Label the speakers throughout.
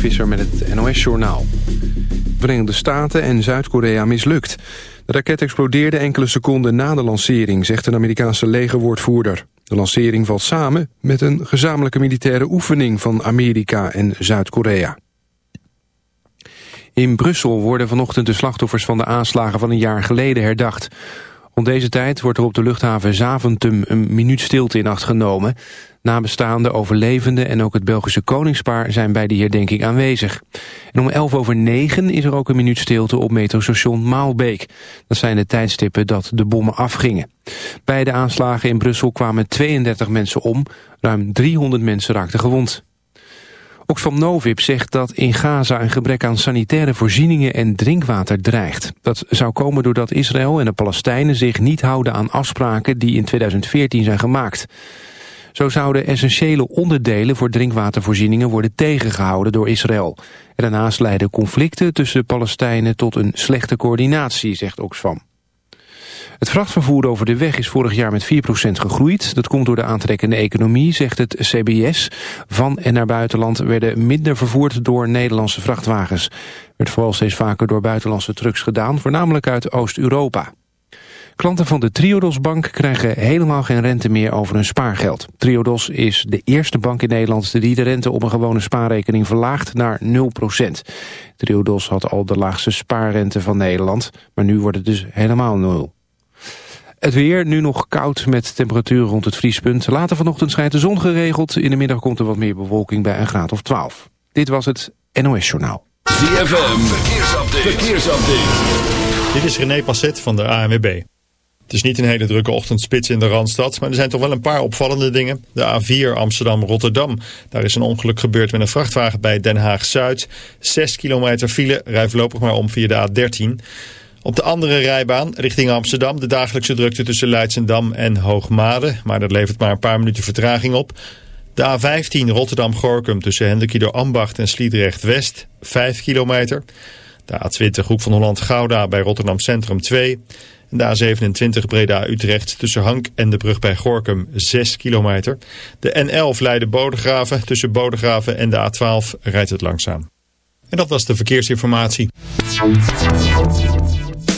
Speaker 1: Visser met het NOS-journaal. Verenigde Staten en Zuid-Korea mislukt. De raket explodeerde enkele seconden na de lancering, zegt een Amerikaanse legerwoordvoerder. De lancering valt samen met een gezamenlijke militaire oefening van Amerika en Zuid-Korea. In Brussel worden vanochtend de slachtoffers van de aanslagen van een jaar geleden herdacht. Rond deze tijd wordt er op de luchthaven Zaventem een minuut stilte in acht genomen. Nabestaanden, overlevenden en ook het Belgische koningspaar zijn bij die herdenking aanwezig. En om 11 over 9 is er ook een minuut stilte op metrostation Maalbeek. Dat zijn de tijdstippen dat de bommen afgingen. Bij de aanslagen in Brussel kwamen 32 mensen om, ruim 300 mensen raakten gewond. Oxfam Novib zegt dat in Gaza een gebrek aan sanitaire voorzieningen en drinkwater dreigt. Dat zou komen doordat Israël en de Palestijnen zich niet houden aan afspraken die in 2014 zijn gemaakt. Zo zouden essentiële onderdelen voor drinkwatervoorzieningen worden tegengehouden door Israël. Daarnaast leiden conflicten tussen Palestijnen tot een slechte coördinatie, zegt Oxfam. Het vrachtvervoer over de weg is vorig jaar met 4% gegroeid. Dat komt door de aantrekkende economie, zegt het CBS. Van en naar buitenland werden minder vervoerd door Nederlandse vrachtwagens. Werd vooral steeds vaker door buitenlandse trucks gedaan, voornamelijk uit Oost-Europa. Klanten van de Triodos Bank krijgen helemaal geen rente meer over hun spaargeld. Triodos is de eerste bank in Nederland die de rente op een gewone spaarrekening verlaagt naar 0%. Triodos had al de laagste spaarrente van Nederland, maar nu wordt het dus helemaal nul. Het weer, nu nog koud met temperaturen rond het vriespunt. Later vanochtend schijnt de zon geregeld. In de middag komt er wat meer bewolking bij een graad of 12. Dit was het NOS Journaal.
Speaker 2: ZFM, verkeersupdate. verkeersupdate.
Speaker 3: Dit is René Passet van de ANWB. Het is niet een hele drukke ochtendspits in de Randstad, maar er zijn toch wel een paar opvallende dingen. De A4 Amsterdam-Rotterdam. Daar is een ongeluk gebeurd met een vrachtwagen bij Den Haag-Zuid. 6 kilometer file, rij voorlopig maar om via de A13. Op de andere rijbaan richting Amsterdam de dagelijkse drukte tussen Leidsendam en Hoogmade. Maar dat levert maar een paar minuten vertraging op. De A15 Rotterdam-Gorkum tussen Hendrikido Ambacht en Sliedrecht-West 5 kilometer. De A20 Hoek van Holland-Gouda bij Rotterdam Centrum 2. En de A27 Breda-Utrecht tussen Hank en de brug bij Gorkum 6 kilometer. De N11 Leiden-Bodegraven tussen Bodegraven en de A12 rijdt het langzaam. En dat was de verkeersinformatie.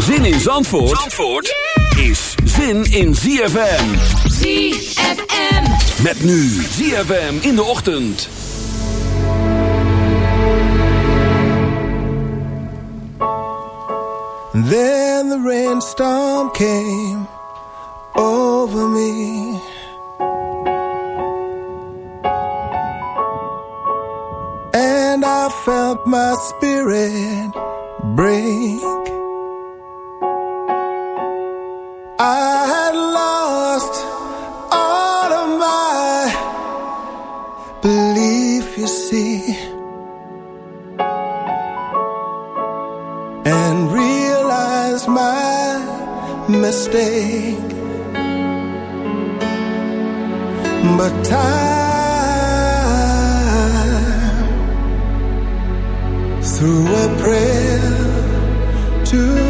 Speaker 2: Zin in Zandvoort, Zandvoort is zin in ZFM.
Speaker 4: ZFM.
Speaker 2: Met nu ZFM in de ochtend.
Speaker 5: Then the rainstorm came over me. And I felt my spirit break. I had lost all of my belief, you see, and realized my mistake. But time through a prayer to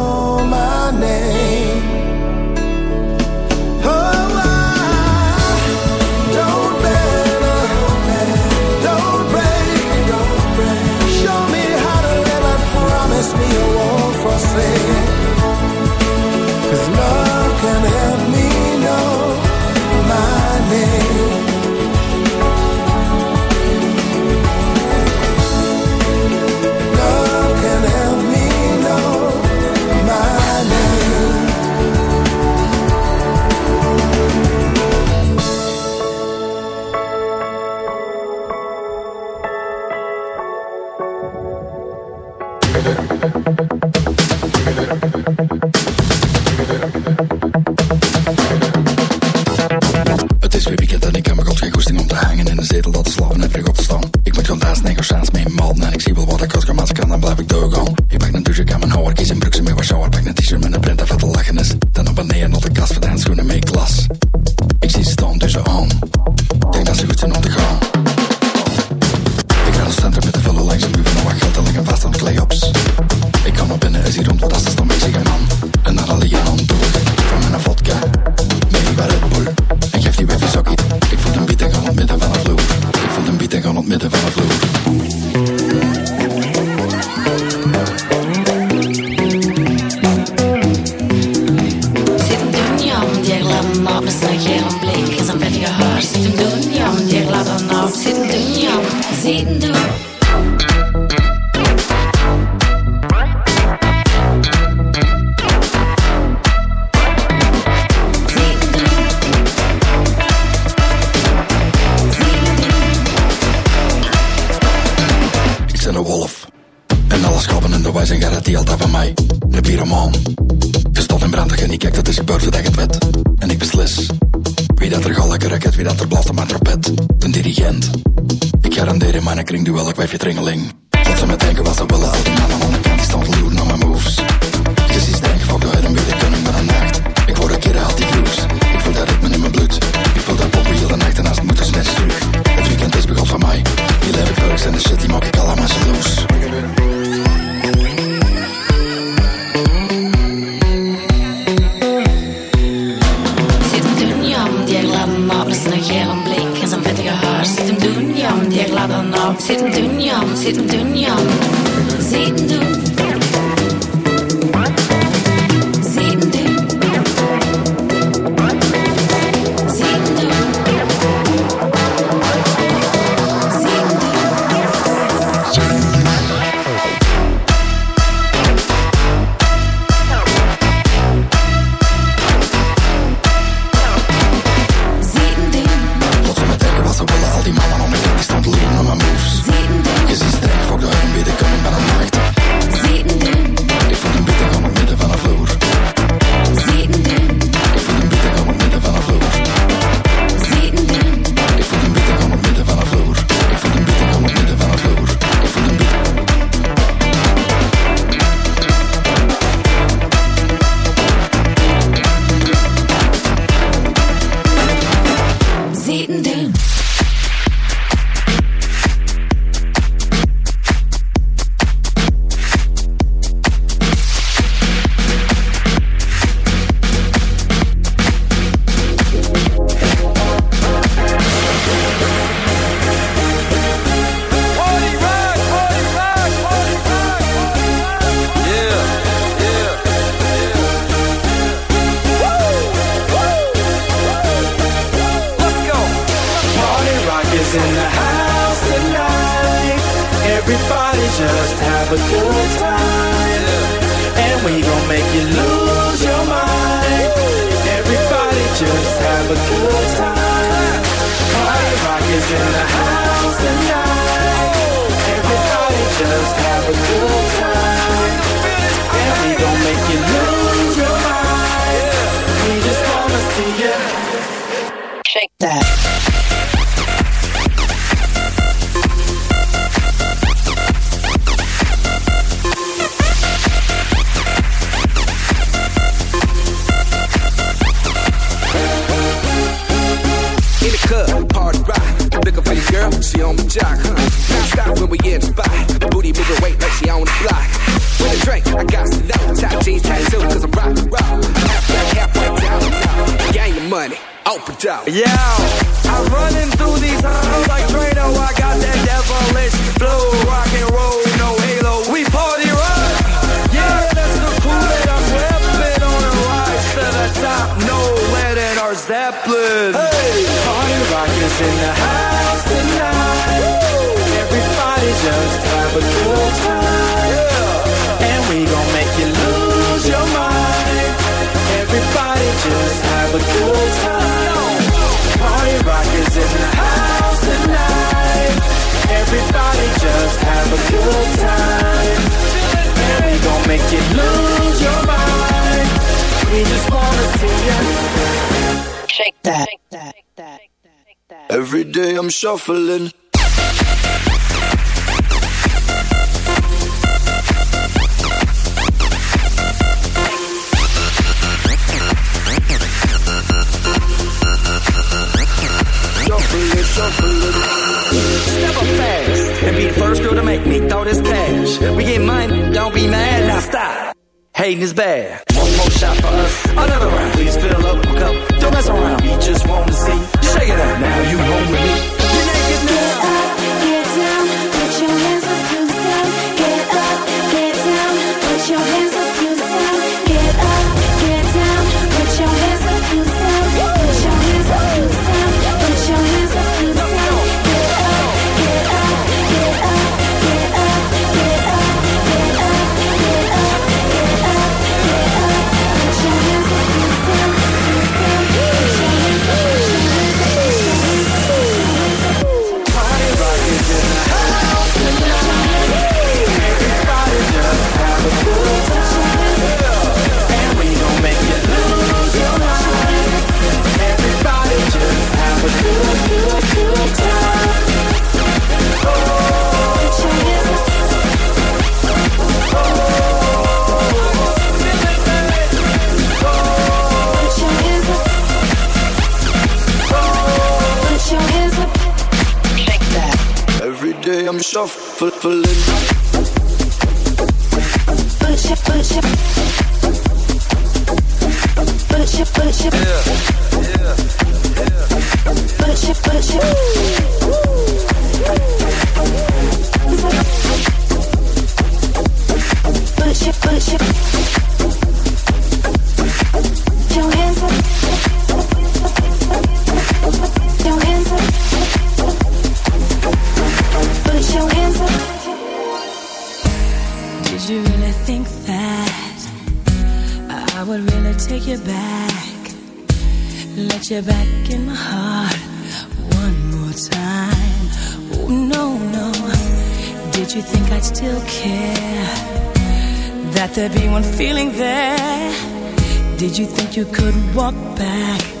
Speaker 6: Ik
Speaker 7: zit
Speaker 6: een wolf en alles schapen en de wijzen garantiel daar van mij. Een piramol gestort in brand en je kijkt dat is gebeurd vandaag het wet. En ik beslis wie dat er zal ik een raket wie dat de
Speaker 7: bladen maar maar dan klinkt u wel een kwijfje tringeling.
Speaker 6: Wat ze me denken, wat ze willen
Speaker 8: I'm
Speaker 5: shuffling.
Speaker 8: Step up fast and be the first girl to make me throw this cash. We get don't be mad, stop. Hating is bad. One more shot for us, another round. Please fill up a cup, don't mess around. We just want to see up. Now you home with me.
Speaker 5: shuffling.
Speaker 7: It, push it. Push it, push it. Yeah, yeah, yeah. Push it, push it. Woo.
Speaker 9: Did you think you could walk back?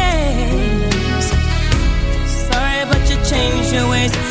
Speaker 10: your ways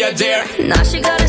Speaker 11: you. Now she
Speaker 9: got a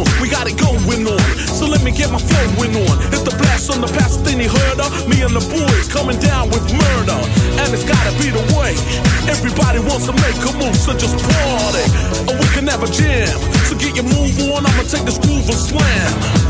Speaker 2: on. We got it going on. So let me get my flowing on. It's the blast on the Pasadena herder. Me and the boys coming down with murder. And it's gotta be the way. Everybody wants to make a move, so just party. Or we can have a jam. So get your move on. I'ma take this groove and slam.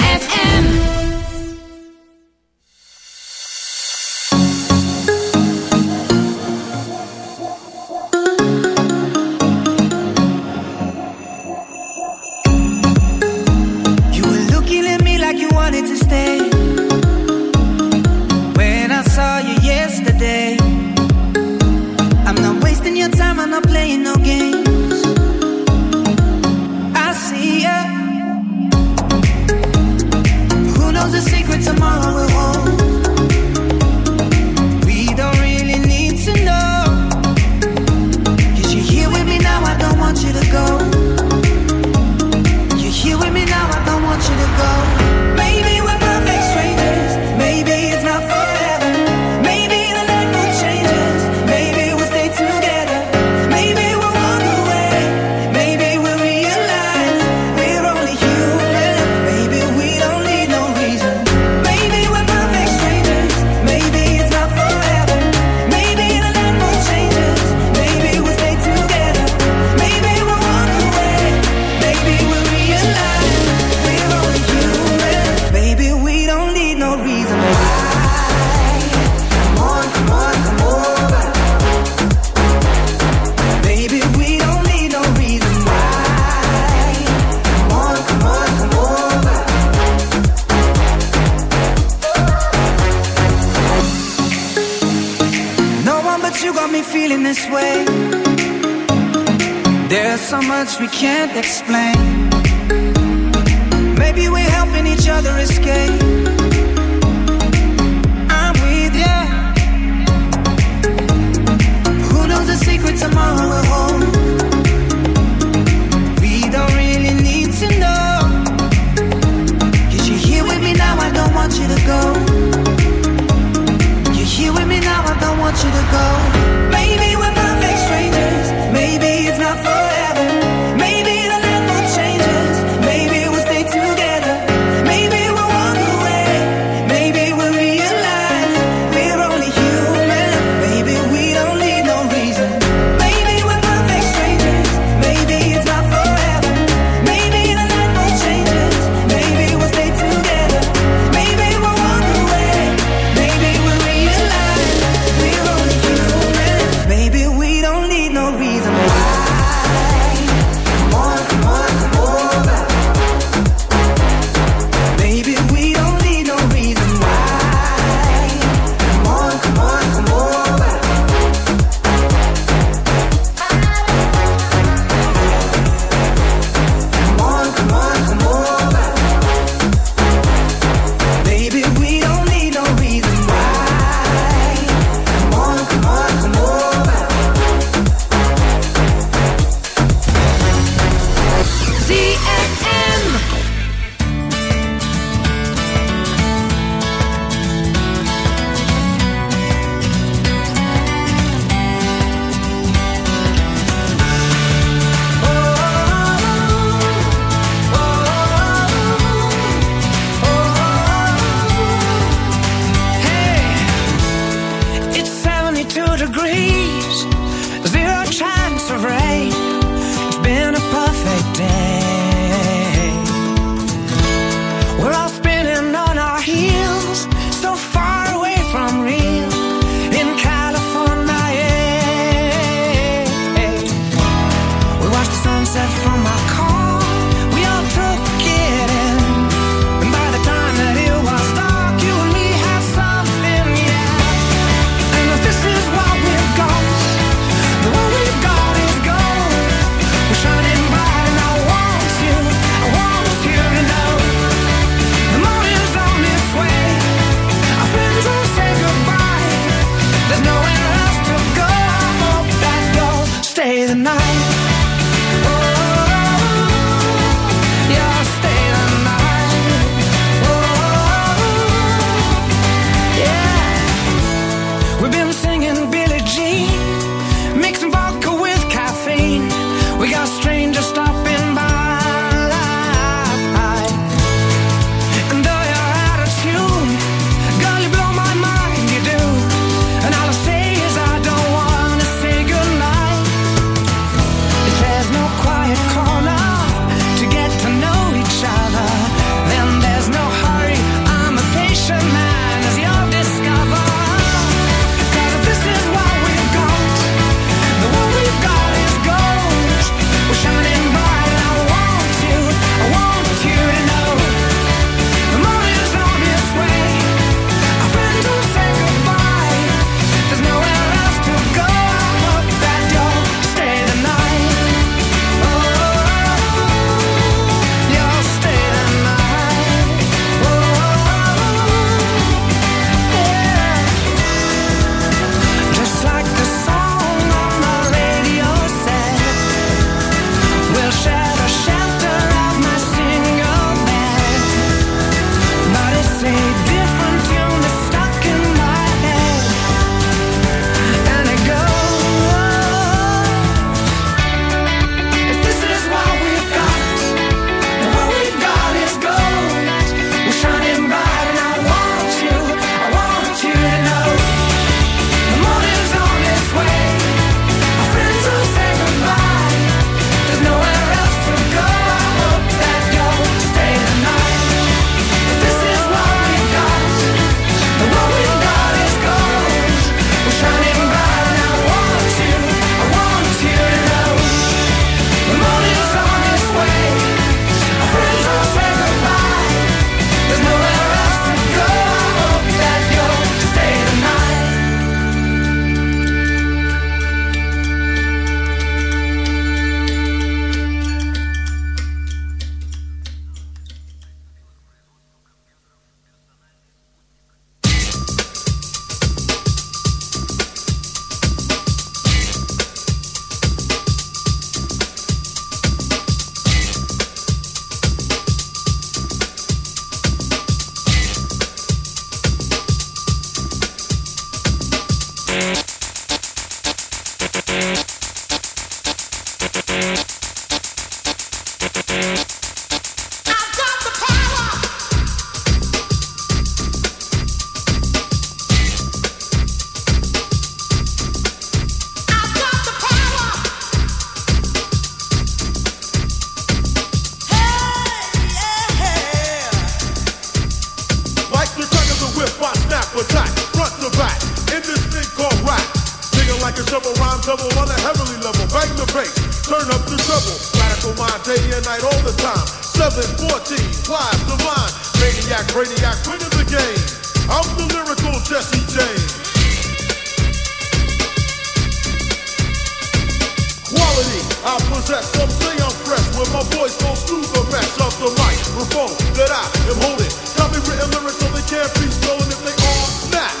Speaker 12: Possess. Some say I'm fresh when my voice goes through the mesh of the microphone that I am holding. Copywritten lyrics so they can't be stolen if they are not.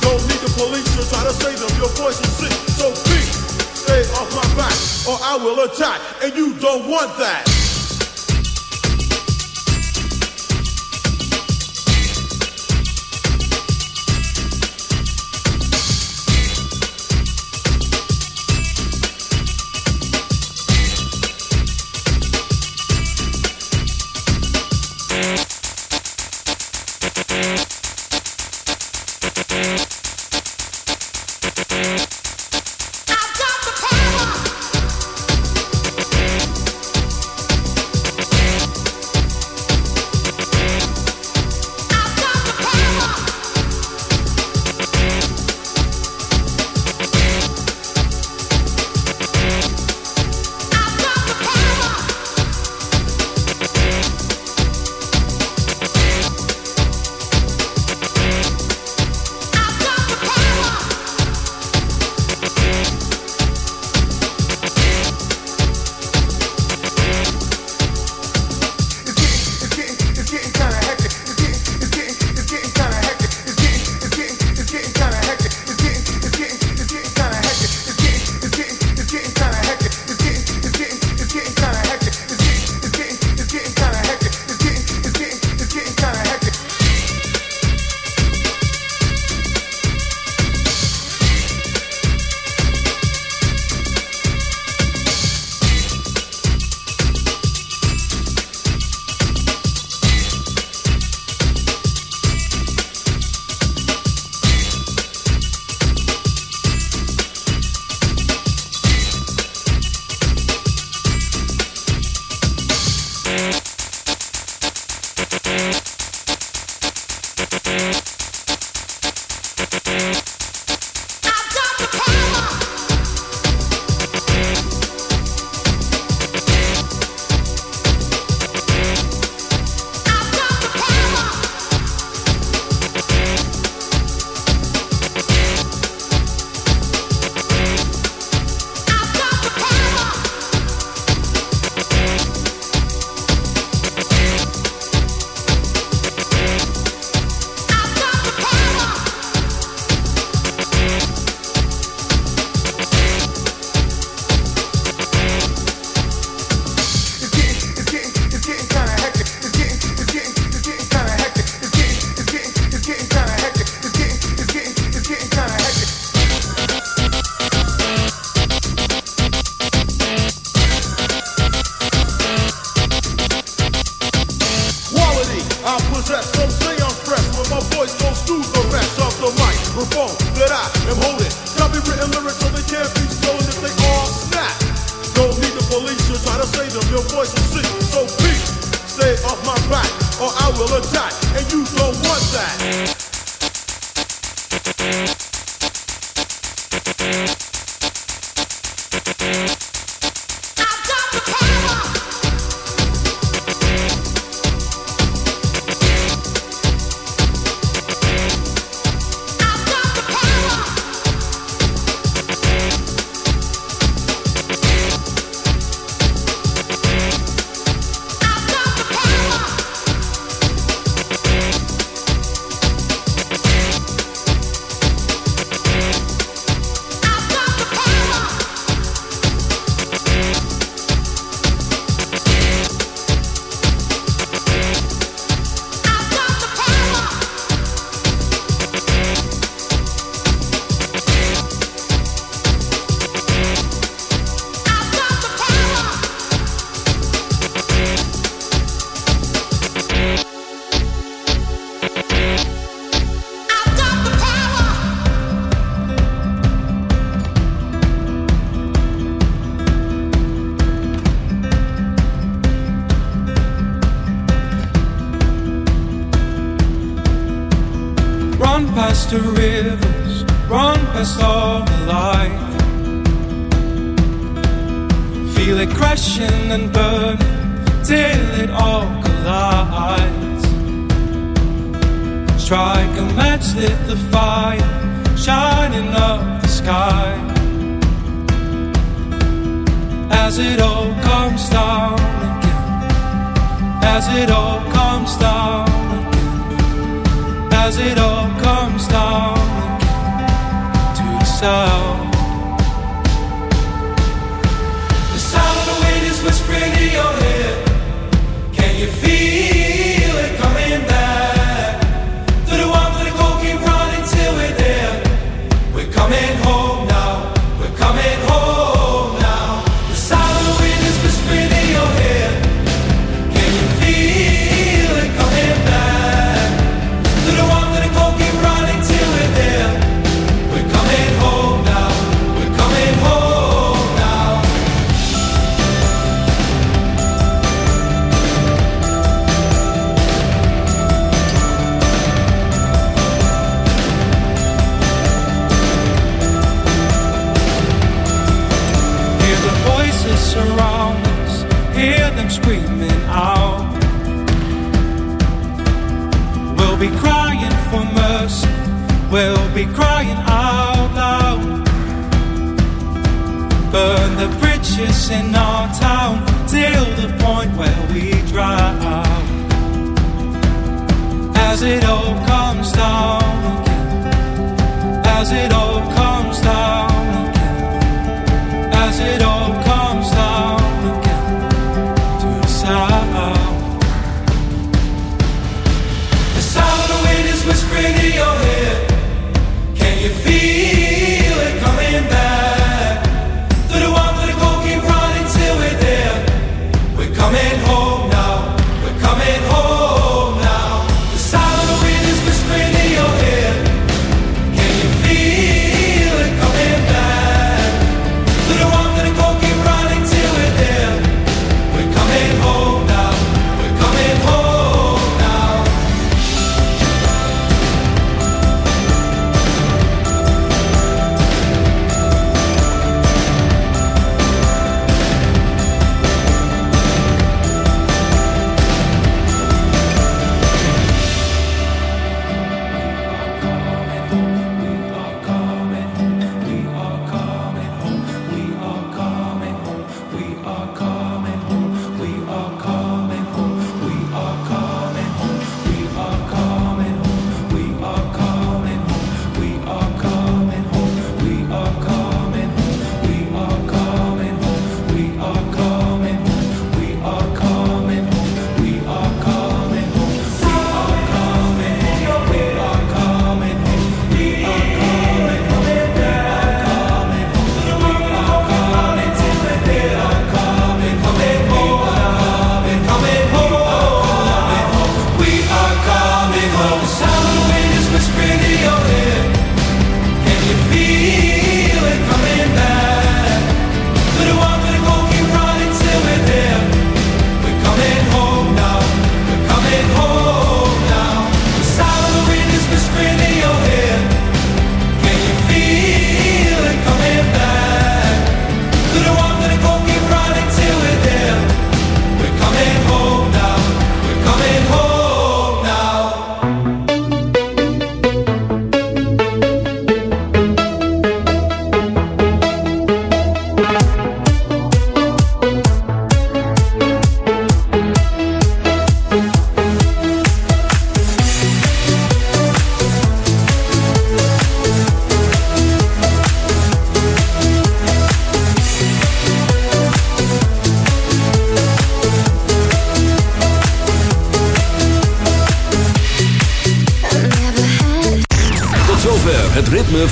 Speaker 12: Don't need the police to try to save them. Your voice is sick, so please stay off my back or I will attack, and you don't want that.